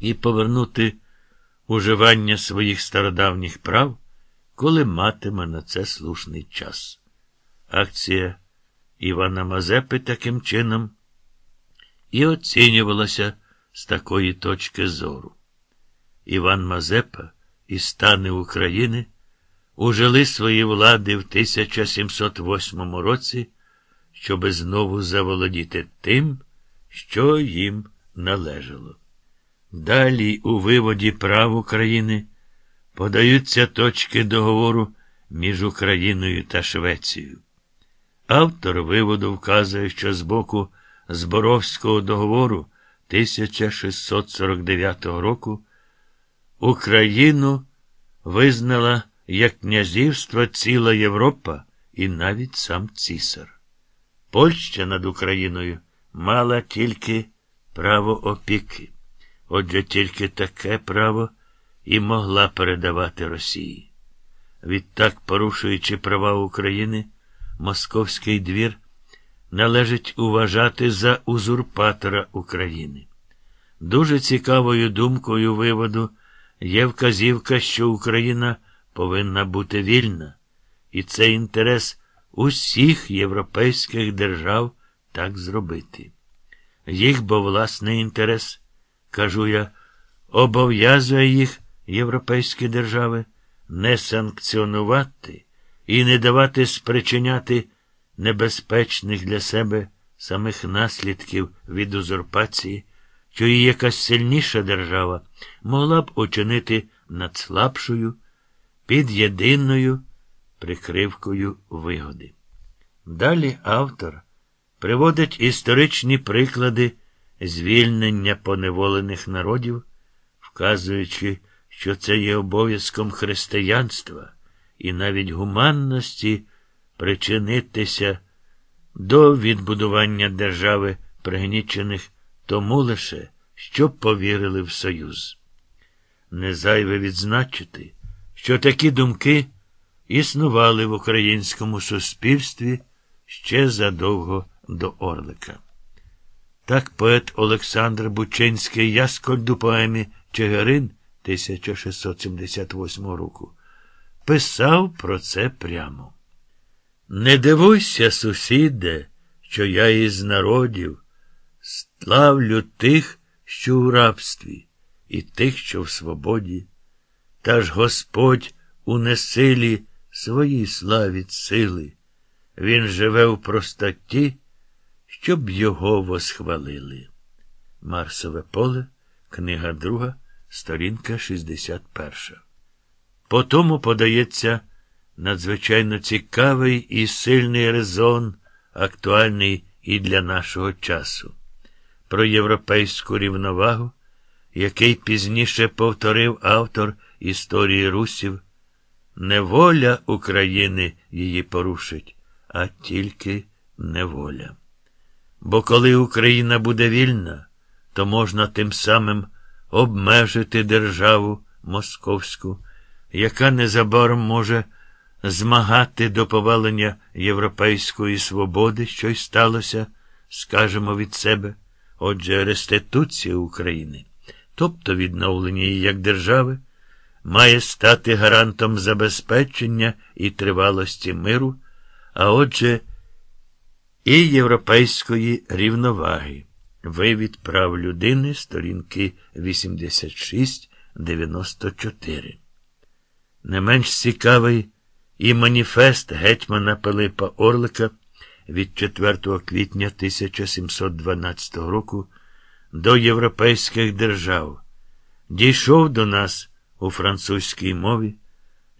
і повернути уживання своїх стародавніх прав, коли матиме на це слушний час. Акція Івана Мазепи таким чином і оцінювалася з такої точки зору. Іван Мазепа і стани України ужили свої влади в 1708 році, щоби знову заволодіти тим, що їм належало. Далі у виводі прав України подаються точки договору між Україною та Швецією. Автор виводу вказує, що з боку Зборовського договору 1649 року Україну визнала як князівство ціла Європа і навіть сам цісар. Польща над Україною мала тільки право опіки. Отже, тільки таке право і могла передавати Росії. Відтак, порушуючи права України, Московський двір належить уважати за узурпатора України. Дуже цікавою думкою виводу є вказівка, що Україна повинна бути вільна, і це інтерес усіх європейських держав так зробити. Їх бо власний інтерес, кажу я, обов'язує їх європейські держави не санкціонувати і не давати спричиняти небезпечних для себе самих наслідків від узурпації, що якась сильніша держава могла б учинити над слабшою під єдиною прикривкою вигоди. Далі автор приводить історичні приклади звільнення поневолених народів, вказуючи, що це є обов'язком християнства і навіть гуманності причинитися до відбудування держави пригнічених тому лише, щоб повірили в Союз. Не зайве відзначити, що такі думки існували в українському суспільстві ще задовго до Орлика. Так поет Олександр Бучинський Яскольд у поемі Чигирин 1678 року писав про це прямо. Не дивуйся, сусіде, що я із народів славлю тих, що у рабстві, і тих, що в свободі. Та ж Господь у несилі своїй славі сили. Він живе в простоті, щоб його восхвалили. Марсове поле, книга друга, сторінка 61. По тому подається надзвичайно цікавий і сильний резон, актуальний і для нашого часу, про європейську рівновагу, який пізніше повторив автор історії русів. Не воля України її порушить, а тільки неволя. Бо коли Україна буде вільна, то можна тим самим обмежити державу московську, яка незабаром може змагати до повалення європейської свободи, що й сталося, скажемо від себе, отже, реституція України, тобто відновлення її як держави, має стати гарантом забезпечення і тривалості миру, а отже, і європейської рівноваги. Вивід прав людини, сторінки 86-94. Не менш цікавий і маніфест гетьмана Пилипа Орлика від 4 квітня 1712 року до європейських держав дійшов до нас у французькій мові,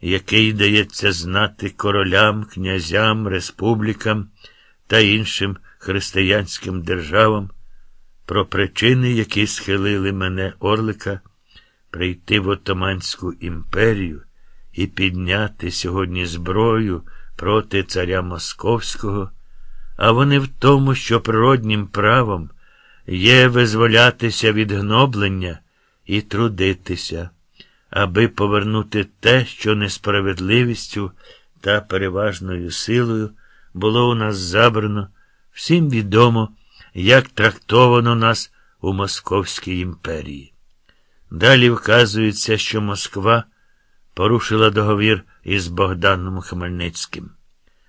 який дається знати королям, князям, республікам та іншим християнським державам про причини, які схилили мене Орлика, прийти в Отоманську імперію і підняти сьогодні зброю проти царя Московського, а вони в тому, що природнім правом є визволятися від гноблення і трудитися, аби повернути те, що несправедливістю та переважною силою було у нас забрано, всім відомо, як трактовано нас у Московській імперії. Далі вказується, що Москва порушила договір із Богданом Хмельницьким.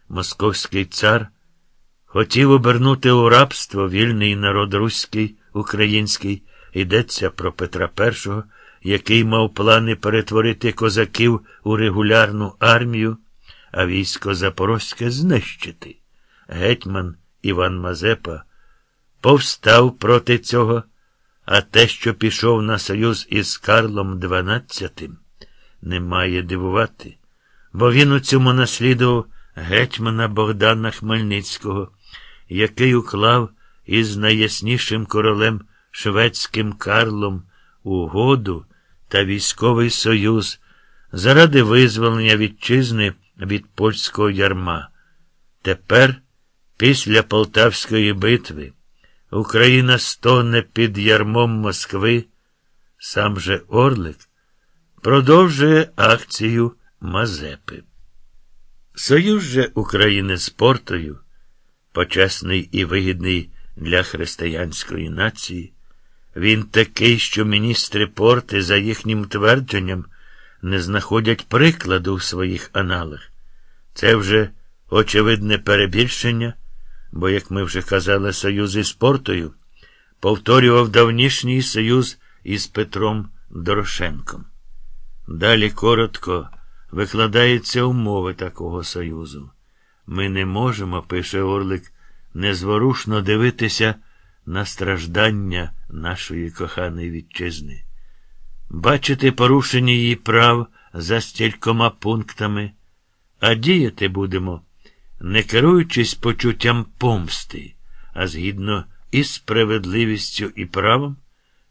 Московський цар хотів обернути у рабство вільний народ руський, український, йдеться про Петра І, який мав плани перетворити козаків у регулярну армію, а військо Запорозьке знищити. Гетьман Іван Мазепа повстав проти цього, а те, що пішов на союз із Карлом XII, не має дивувати, бо він у цьому наслідував гетьмана Богдана Хмельницького, який уклав із найяснішим королем шведським Карлом угоду та військовий союз заради визволення вітчизни від польського ярма. Тепер, після Полтавської битви, Україна стогне під ярмом Москви, сам же Орлик продовжує акцію Мазепи. Союз же України з Портою, почесний і вигідний для християнської нації, він такий, що міністри порти, за їхнім твердженням, не знаходять прикладу в своїх аналах. Це вже очевидне перебільшення, бо, як ми вже казали, союз із Портою повторював давнішній союз із Петром Дорошенком. Далі коротко викладаються умови такого союзу. Ми не можемо, пише Орлик, незворушно дивитися на страждання нашої коханої вітчизни, бачити порушення її прав за стількома пунктами, а діяти будемо, не керуючись почуттям помсти, а згідно із справедливістю і правом,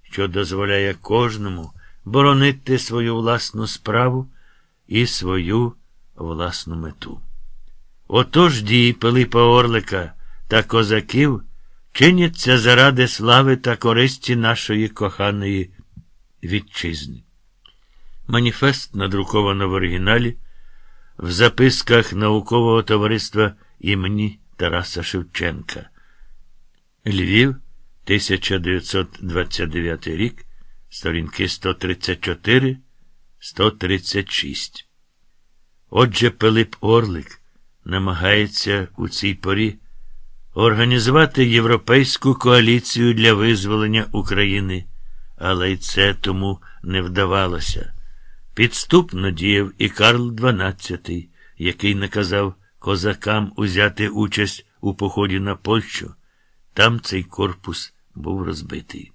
що дозволяє кожному боронити свою власну справу і свою власну мету. Отож дії Пилипа Орлика та козаків чиняться заради слави та користі нашої коханої вітчизни. Маніфест надруковано в оригіналі в записках наукового товариства імені Тараса Шевченка. Львів, 1929 рік, сторінки 134, 136. Отже, Пилип Орлик намагається у цій порі організувати європейську коаліцію для визволення України, але й це тому не вдавалося. Підступно діяв і Карл XII, який наказав козакам узяти участь у поході на Польщу. Там цей корпус був розбитий.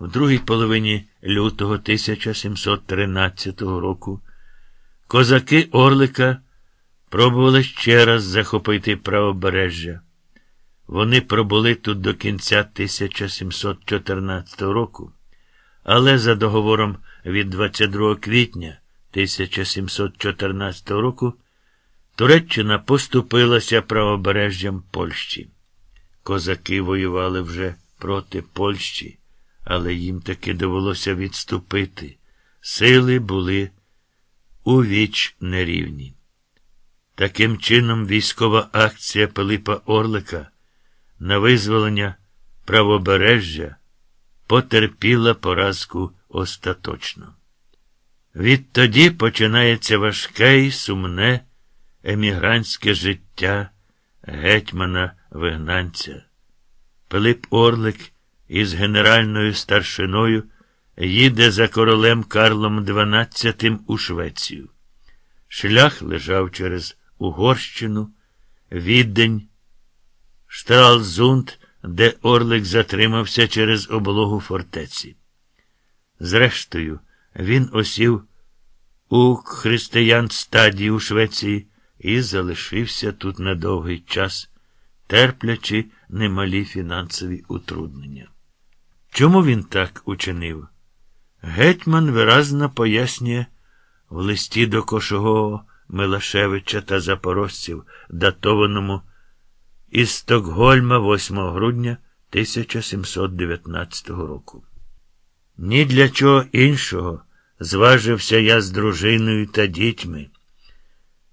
В другій половині лютого 1713 року козаки Орлика пробували ще раз захопити правобережжя. Вони пробули тут до кінця 1714 року, але за договором від 22 квітня 1714 року Туреччина поступилася правобережжям Польщі. Козаки воювали вже проти Польщі, але їм таки довелося відступити. Сили були у віч нерівні. Таким чином, військова акція Пилипа Орлика на визволення правобережжя потерпіла поразку остаточно. Відтоді починається важке і сумне емігрантське життя гетьмана вигнанця. Пилип Орлик із генеральною старшиною їде за королем Карлом XII у Швецію. Шлях лежав через Угорщину, Віддень, Штралзунд, де Орлик затримався через облогу фортеці. Зрештою, він осів у християн стадії у Швеції і залишився тут на довгий час, терплячи немалі фінансові утруднення. Чому він так учинив? Гетьман виразно пояснює в листі до Кошового, Милашевича та запорожців, датованому із Стокгольма 8 грудня 1719 року. Ні для чого іншого зважився я з дружиною та дітьми.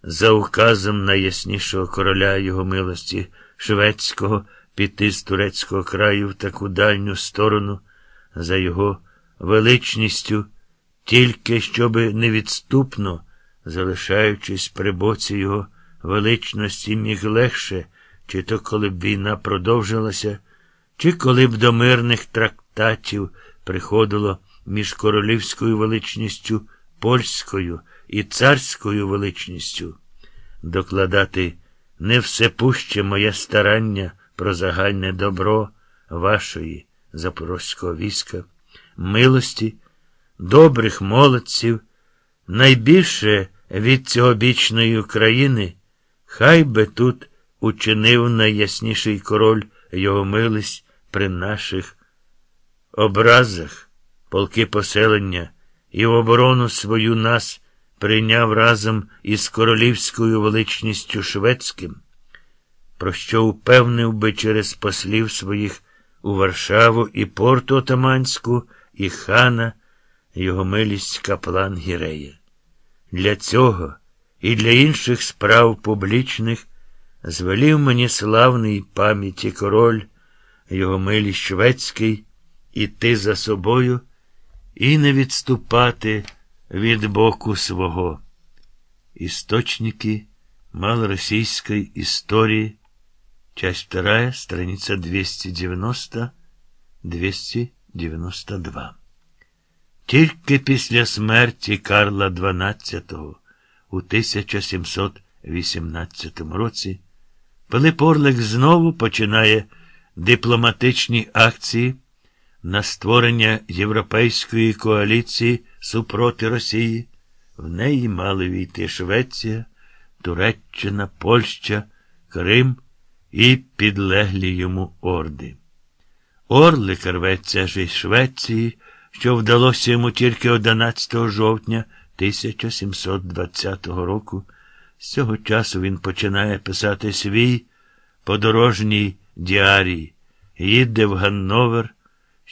За указом найяснішого короля його милості шведського піти з турецького краю в таку дальню сторону за його величністю, тільки щоби невідступно, залишаючись при боці його величності, міг легше, чи то коли б війна продовжилася, чи коли б до мирних трактатів приходило між королівською величністю польською і царською величністю, докладати не всепуще моє старання про загальне добро вашої запорозького війська, милості, добрих молодців, найбільше від цьогобічної України, хай би тут учинив найясніший король його милість при наших образах, полки поселення і в оборону свою нас прийняв разом із королівською величністю шведським, про що упевнив би через послів своїх у Варшаву і порту Отаманську, і хана, його милість каплан Гірея. Для цього і для інших справ публічних звелів мені славний пам'яті король, його милість шведський, іти за собою і не відступати від боку свого. Істочники малоросійської історії, часть 2, страница 290-292. Тільки після смерті Карла XII у 1718 році Пилип Орлик знову починає дипломатичні акції на створення Європейської коаліції супроти Росії. В неї мали війти Швеція, Туреччина, Польща, Крим і підлеглі йому орди. Орлик рветься ж із Швеції, що вдалося йому тільки 11 жовтня 1720 року. З цього часу він починає писати свій подорожній діарій, їде в Ганновер,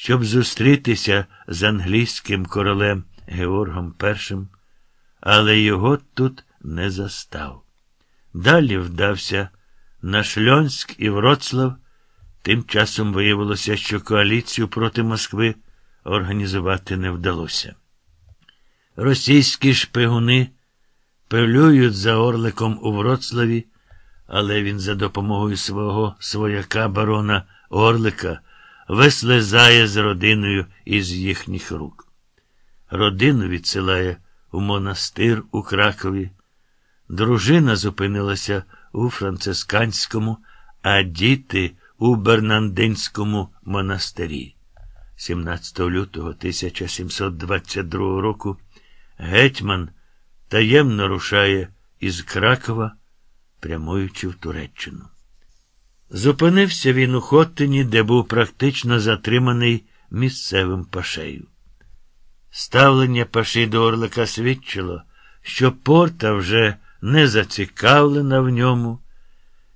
щоб зустрітися з англійським королем Георгом І, але його тут не застав. Далі вдався на Шльонськ і Вроцлав. Тим часом виявилося, що коаліцію проти Москви організувати не вдалося. Російські шпигуни пилюють за Орликом у Вроцлаві, але він за допомогою свого свояка барона Орлика вислизає з родиною із їхніх рук. Родину відсилає у монастир у Кракові. Дружина зупинилася у францисканському, а діти у Бернандинському монастирі. 17 лютого 1722 року гетьман таємно рушає із Кракова, прямуючи в Туреччину. Зупинився він у Хоттині, де був практично затриманий місцевим пашею. Ставлення паші до Орлика свідчило, що порта вже не зацікавлена в ньому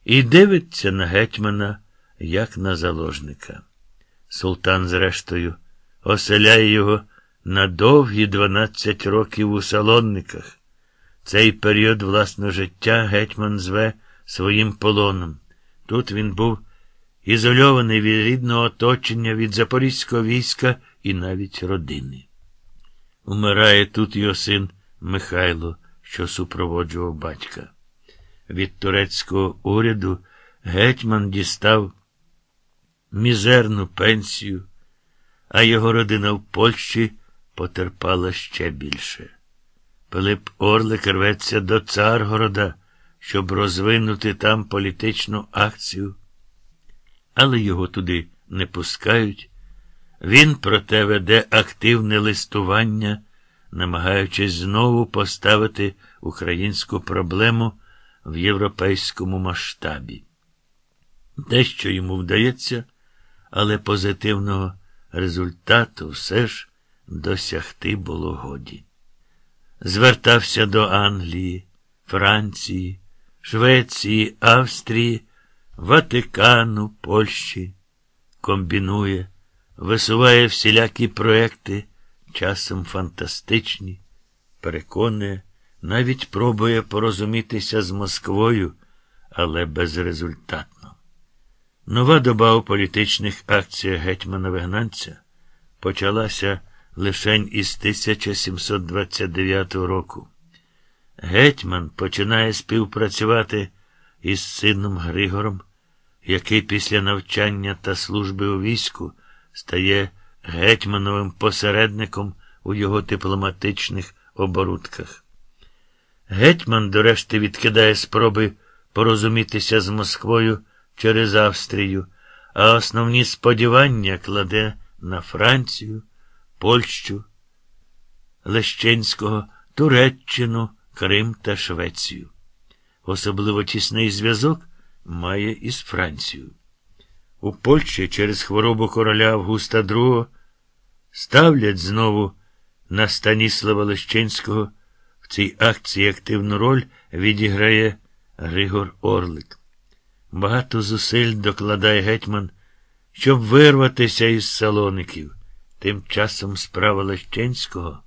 і дивиться на гетьмана, як на заложника. Султан, зрештою, оселяє його на довгі 12 років у салонниках. Цей період власного життя гетьман зве своїм полоном. Тут він був ізольований від рідного оточення, від запорізького війська і навіть родини. Умирає тут його син Михайло, що супроводжував батька. Від турецького уряду гетьман дістав мізерну пенсію, а його родина в Польщі потерпала ще більше. Пилип Орлик рветься до Царгорода, щоб розвинути там політичну акцію, але його туди не пускають. Він, проте, веде активне листування, намагаючись знову поставити українську проблему в європейському масштабі. Дещо йому вдається, але позитивного результату все ж досягти було годі. Звертався до Англії, Франції, Швеції, Австрії, Ватикану, Польщі, комбінує, висуває всілякі проекти, часом фантастичні, переконує, навіть пробує порозумітися з Москвою, але безрезультатно. Нова доба у політичних акціях гетьмана вигнанця почалася лишень із 1729 року. Гетьман починає співпрацювати із сином Григором, який після навчання та служби у війську стає гетьмановим посередником у його дипломатичних оборудках. Гетьман, до решти, відкидає спроби порозумітися з Москвою через Австрію, а основні сподівання кладе на Францію, Польщу, Лещинського, Туреччину, Крим та Швецію. Особливо тісний зв'язок має із Францією. У Польщі через хворобу короля Августа II ставлять знову на Станіслава Лещинського. В цій акції активну роль відіграє Григор Орлик. Багато зусиль докладає гетьман, щоб вирватися із салоників. Тим часом справа Лещинського